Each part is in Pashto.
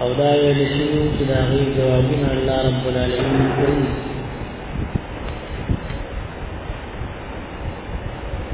او دا ویل شي چې دا غي جوابونه الله رب العالمین کوي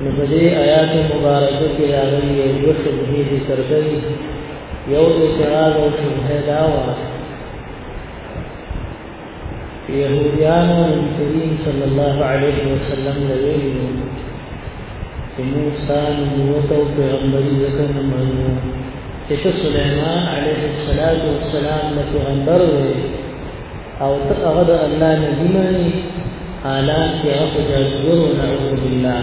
نو په دې آیات مبارکه کې راغلي یو دوه شبهې دي سرګري یو اعتراض او شبهه دا وه يهوديانو الكريم صلى الله عليه وسلم لويلي چې موسی نبوت او پیغمبري ذکر نه منو چې سليمان عليه الصلاه والسلام له پیغمبر وي او ته هغه د الله نبی مانی حالان کې هغه جزور نعوذ بالله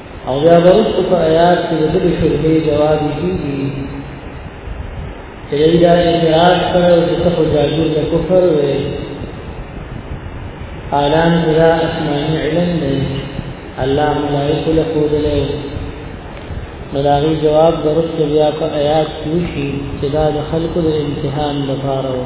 او بیا ورسته په آیات کې د دې شرمې جواب کیږي چې دا اعتراض کړو چې څه خو جادو ته کفر وې اعلان کړه اسماني علم دی الله ملائکه له کوله ملاغي جواب ورسته بیا په آیات کې شي چې دا د خلقو د امتحان لپاره وو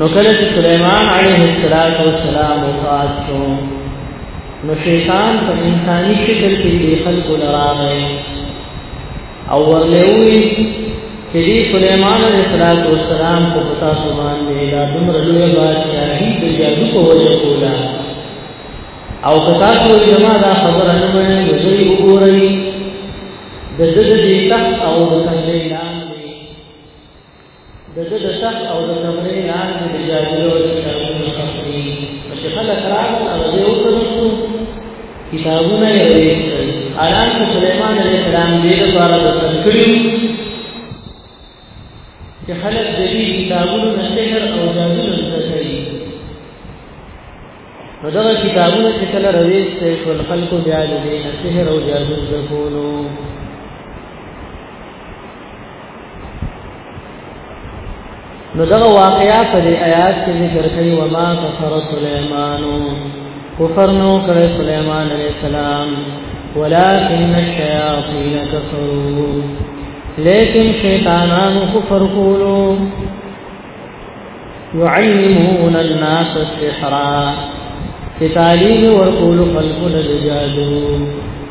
نو کله چې سليمان عليه السلام وفات شو نو شیطان په انساني شکل کې د خلکو لراغی او ورلوي چې دی سليمان عليه السلام په تاسو باندې دا دومره لوی بادشاہي د جادو په وجه کوله او که تاسو جما دا خبره نه منئ نو دوی وګورئ د دې د تخت او د څنګه د ده د تخت او د کمرې لاندې د جادو کتابونه خښ دي نو چې خلک راغلل هغه ځای وکتل شو کتابونه یې وویستل حالانکه سلیمان علیه السلام دې لپاره دفن کړي چې خلک د دې کتابونو نه سحر او جادو نه زده کوي نو دغه کتابونه چې کله رويش ته ټول خلکو بیا د دې سحر او جادو زکولو نو دغه واقعیا په دې آیات کې ذکر کړي و ما کفر سليمان کفر نو کړ سليمان عليه السلام ولكن الشياطين كفروا لیکن شیطانانو کفر کولو يعلمون الناس السحر چې تعلیم ورکول خلقو له جادو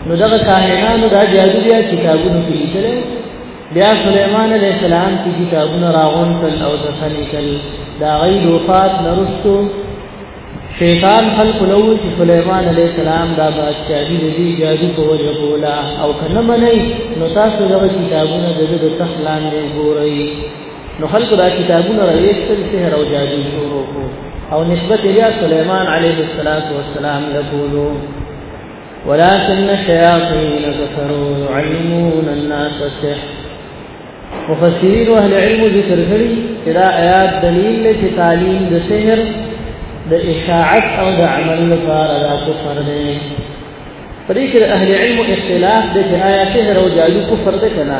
نو دغه کاهنانو دا جادو بیا کتابونه پیچل بیا سليمان عليه السلام چې کتابونه راغون تل او د خلیکل دا غي وفات نرستو شیطان خلق لو چې سليمان عليه السلام دا بادشاہي دې جادو په وجه بولا او کنه منئ نو تاسو دغه کتابونه د دې د تخلان نه ګورئ نو خلق دا کتابونه راوېستل سحر او جادو شروع کو او نسبت بیا سليمان عليه الصلاه والسلام لکولو ولكن الشياطين كفروا يعلمون الناس السحر مفسرین او اهل علم ذکر کړي چې دا آیات دلیل دی چې تعلیم د سحر د اشاعت او د عمل لپاره دا کفر دی په دې کې اهل علم اختلاف دی چې آیا سحر او جادو کفر دی کنه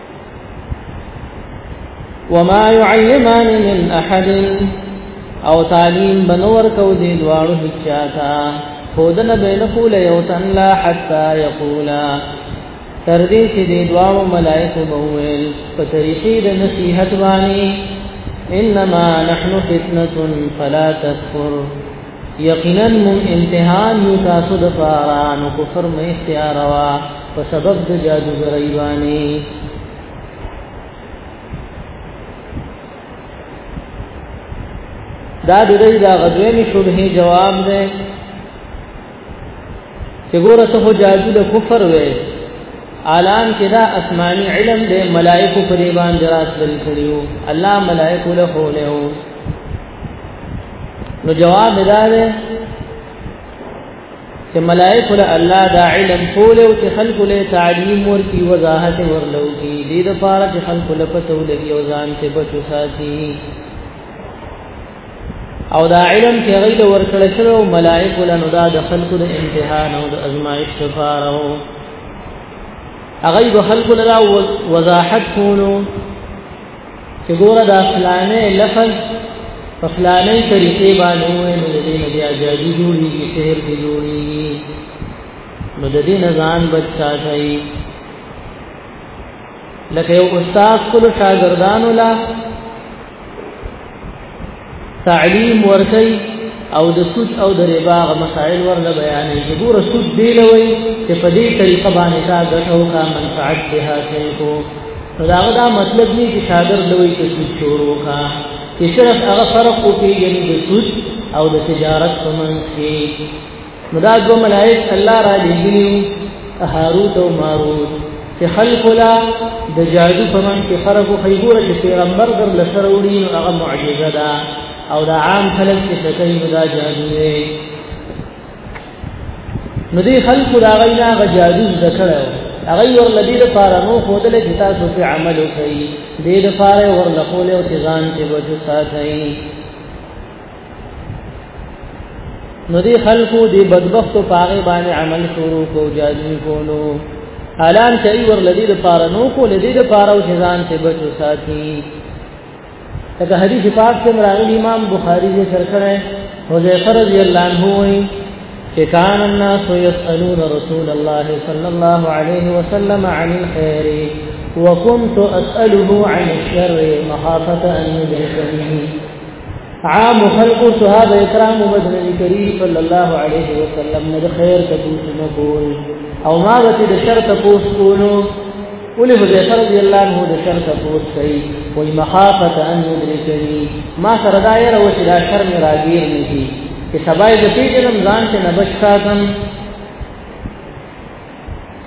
وما يعلمان من احد او تعلیم بنور کو دی دوارو هچاتا خودن بین قول یوتن لا حتا یقولا تردی چی دی دوارو ملائک بویل فتریشی دی نصیحت بانی انما نحن فتنة فلا تکفر یقینا من امتحان یو تاسو دفارا نو کفر میں اختیاروا په سبب د جادوګرۍ باندې دا د دې دا غدوې شبهه جواب ده چې ګوره ته هو جادو د کفر وې اعلان کې دا آسماني علم دې ملائکه پر ایمان دراس بل کړیو الله ملائکه له هو له نو جواب دا ده چې ملائکه له الله دا علم ټول او چې خلق له تعلیم ورکی وضاحت ورلو کی دې د پاره چې خلق له پته ولګي او ځان ته بچو ساتي او دا علم چې غیل ورکړل شو ملائکه له نو دا د خلق د امتحان او د ازمایش لپاره او هغه د خلق له وضاحت کولو چې ګوره دا فلانه لفظ په فلانه طریقې باندې وې نو دې نه بیا جادو جوړیږي شهر دې جوړیږي نو د دې نه ځان بچ ساتي لکه یو استاد کول شاګردانو لا تعلیم ورکي او د سود او د ربا غ مسائل ورله بیانې چې ګور سود دی لوي چې په دې طریقه باندې تا غټو کا منفعت به حاصل کو دا دا مطلب نه چې شاګر لوي چې سود شروع کا چې صرف هغه فرق وکړي د سود او د تجارت په منځ کې نو دا دو ملائک الله را لګلی هاروت او ماروت چې خلق لا د جادو په من کې خرق او خیبور چې پیغمبر در لسر وړي نو هغه معجزه ده او دا عام خلق چې شکای نو دا جادو دی نو دې خلق دا غینا غ جادو ذکر هغه ور لدی د پاره نو خو دل چې تاسو په عمل وکړي دې د پاره ور لقول او ځان چې وجو ساتي نو دی خلکو دی بدبخت او پاغه باندې عمل شروع کو جادو کولو حالان چې ور لدی د پاره نو کو لدی د پاره او ځان ته بچو ساتي دا حدیث پاک کې راغلی امام بخاری دې سر کړه حذیفه رضی الله عنه وی چې کان الناس یسالون رسول الله صلی الله علیه وسلم عن الخير وكنت اساله عن الشر مخافه ان يدركني عام خلق صحابه کرام مدنه کریم صلی الله علیه وسلم نه خیر ته پوښتنه کول او ما به د شر ته پوښتنه ولې حذیفه رضی الله عنه د شر ته پوښتنه کوي مخافه ان یدرکنی ما سره دا یې راوښه دا شر می راګیر نه کی چې سبای د پیژنم ځان ته نبش ساتم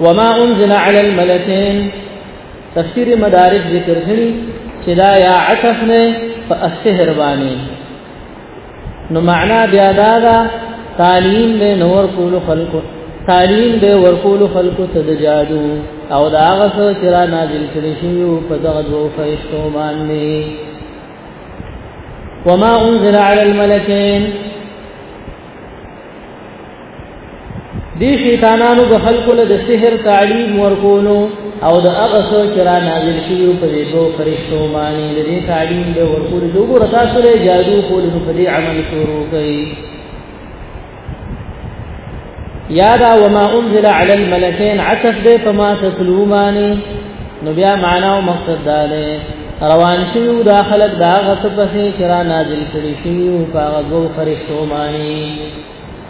وما انزل على الملكين تفسیر مدارک ذکر کړي چې دا یا عطف نه په السحر باندې نو معنا بیا دا دا تعلیم له نور کول خلق تعلیم به ورکول خلق ته د جادو او دا غسو چې را نازل کړي شي په دغه دوه فرشتو باندې وما انزل على الملكين دی شیطانانو د خلکو له سحر تعلیم ورکولو او د هغه څو چې را نازل شي په دې دوه فرشتو باندې د دې تعلیم د ورکولو دوه تاسو له جادو کولو په دې عمل شروع کړي یا دا وما انزل علی الملکین عطف دې په ما تتلو معنی نو بیا معنا او مقصد دا دی روان شیو دا خلق دا غص پسې کرا نازل کړي شیو په غو فرشتو معنی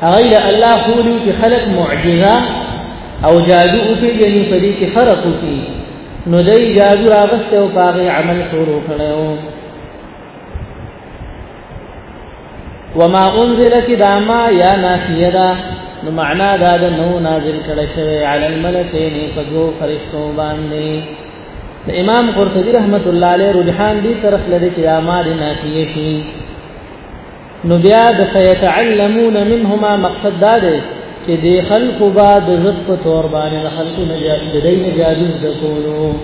هغه له الله خولي چې خلق معجزه او جادو او په جنې په دې کې فرق وکړي نو دای جادو راغسته او پاغه عمل شروع کړو وما انزل کی داما یا نافیه دا نو معنا دا د نو نازل کړه شوی علی الملکین فجو فرشتو باندې د امام قرطبی رحمت الله علیه رجحان دی طرف لري چې دا ما دی نافیه شي نو بیا د فیتعلمون منهما مقصد دا دی چې د خلق با د زب په تور باندې د خلق نه جادو د دین جادو د کولو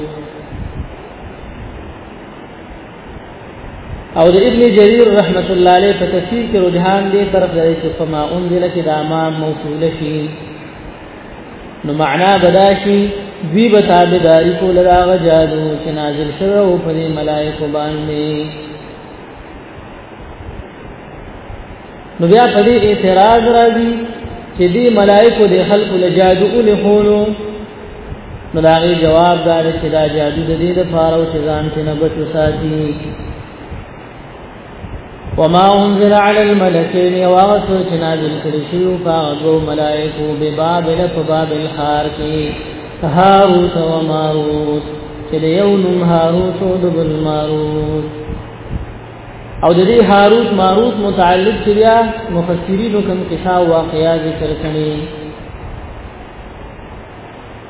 او د ابن جرير رحمت الله عليه په تفسیر کې رجحان دې طرف لري چې فما انزل کې دا ما موصول شي نو معنا بداشي وی بتابداری کو لرا غجادو چې نازل شوه او په ملائکه باندې نو بیا په دې اعتراض راځي چې دې ملائکه د خلق له جادو له خونو نو دا غي جواب دار چې دا جادو د دې لپاره او چې ځان ته نه بچو ساتي وما انزل على الملكين واغسو چې نازل کړي شو فاغو ملائکه به بابل په بابل خار کې هاروت و ماروت چې یو نوم هاروت او د بل ماروت او د دې هاروت ماروت متعلق چې بیا مفسرینو کوم قصه واقعیا ذکر کړي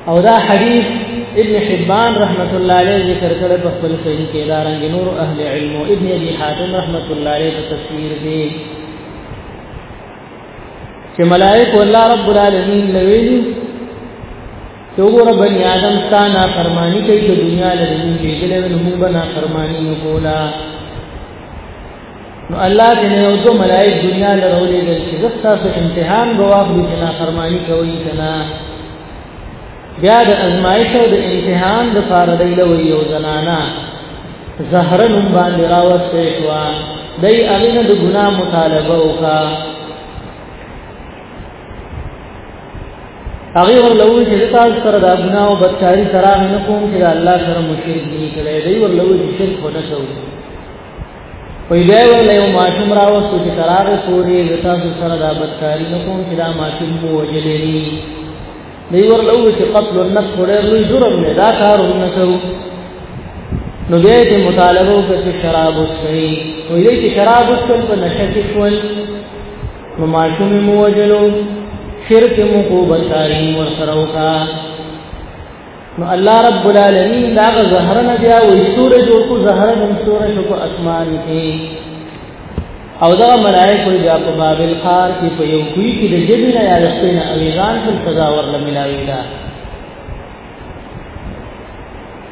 او دا حدیث ابن حبان رحمت الله علیه ذکر کړ په خپل صحیح کې دا رنګ نور اهل علم او ابن ابي حاتم رحمت الله علیه په تفسیر دی چې ملائک الله رب العالمین لویلی چې وګوره بني آدم ستا نافرماني کوي چې دنیا له دې کېدلې نو موږ به نافرماني نه کولا نو الله دې نه یو څو ملائک دنیا له رولې دل چې تاسو امتحان غواړي دې چې نافرماني کوي کنه بیا د ازمایش او د امتحان د فارد له یو زنانا زهرن باندې راوستې شو دای اغینه د ګناه مطالبه وکړه هغه ورلوي چې تاسو سره د ګناه او بدکاری سره نه کوم چې الله سره مشرک دي کړي دی ورلوي چې شرک خونه شو پیدا ورلې او ماشوم راوستو چې قرار پوری تاسو سره د بدکاری نه کوم چې دا ماشوم مو وجلې دي دی ورلوي چې قتل النفس ډېر لوی جرم دی دا کار نه شو نو بیا دې مطالبه وکړي شراب وسکي ویلې چې شراب وسکل په نشه کې شول نو ماشوم مو وجلو شرک مو کو بشارین ور سره وکا نو الله رب العالمین دا زهر نه بیا وې سورې جو کو زهر د سورې شو کو اسمان کې او دا ملائکه بیا په بابل خار کې په یو کوی کې د جبی نه یا رسین اویزان په سزا ورل ملاوی دا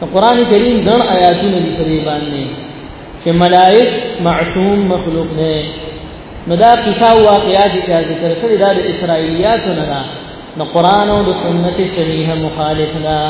نو قران کریم ګڼ آیاتونه دي په دې باندې چې ملائک معصوم مخلوق نه نو دا قصه او واقعات چې ذکر کړي دا د اسرایلیاتو نه ده نو قران او د سنت صحیحه مخالف ده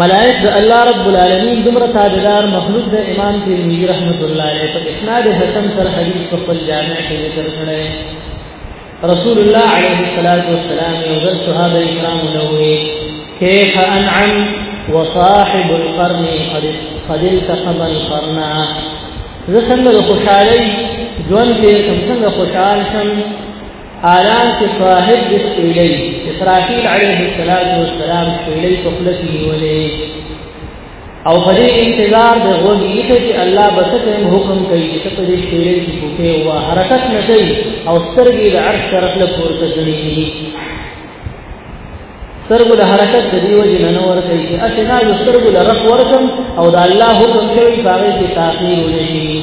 ملائک د الله رب العالمین دمر تاجدار مخلوق د امام ترمذی رحمت الله علیه په اسناد حسن سر حدیث په خپل جامع کې ذکر کړی رسول الله علیه الصلاۃ والسلام یو ځل صحابه کرام نوې کیف انعم وصاحب القرن قد قد التقم القرن زه څنګه خوشاله ژوند دې څنګه خوشاله شم حالان کې صاحب د سپېلۍ اسرافیل علیه السلام سپېلۍ په خوله کې نیولې او په دې انتظار د غوږ یې چې الله به څه حکم کوي چې په دې سپېلۍ کې کوکه او حرکت نه کوي او سترګې د عرش طرف له پورته ځړېږي سترګو د حرکت د دیو جن نه ورته چې اسنا د سترګو د رف ورکم او د الله حکم کوي باغې کې تاخير ولې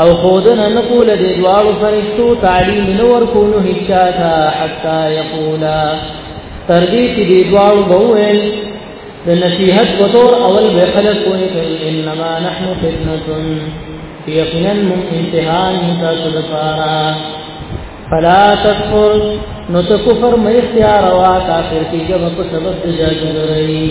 او خودن نقول دې دوار فرشتو تعلیم نور کونو هچا تا حتا یقولا تر دې چې دې دوار بوول د نصیحت په تور اول به خلق کوی کوي انما نحن فتنه یقینا من امتحان تاسو لپاره فلا تکفر نو ته کفر مې اختیار وا کافر کیږي په سبب د جاګرې